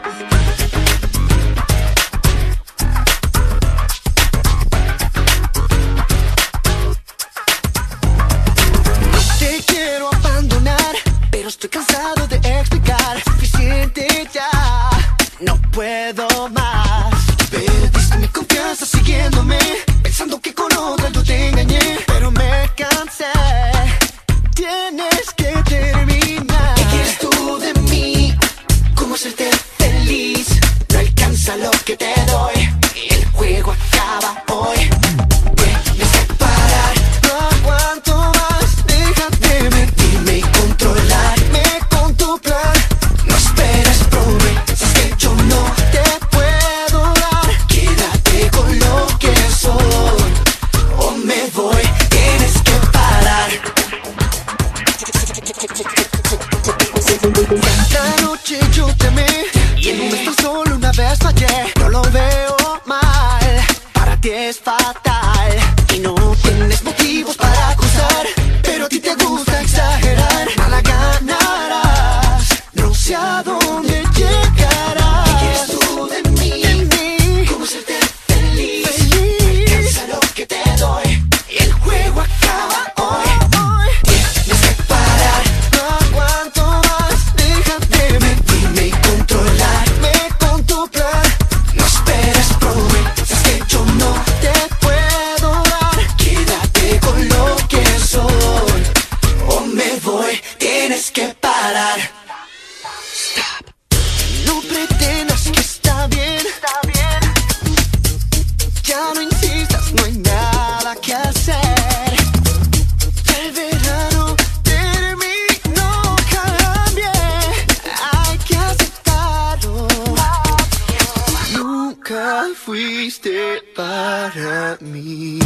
Bye. Lo que te doy. El juego acaba hoy. Tienes que parar. No aguanto más. Déjate mentirme y controlarme con tu plan. No esperes promesas que yo no te puedo dar. Quédate con lo que soy. O me voy. Tienes que parar. Ti es fatal Tienes que parar. No pretendas que está bien. Ya no insistas, no hay nada que hacer. El verano terminó, cambié. Hay que aceptarlo. Nunca fuiste para mí.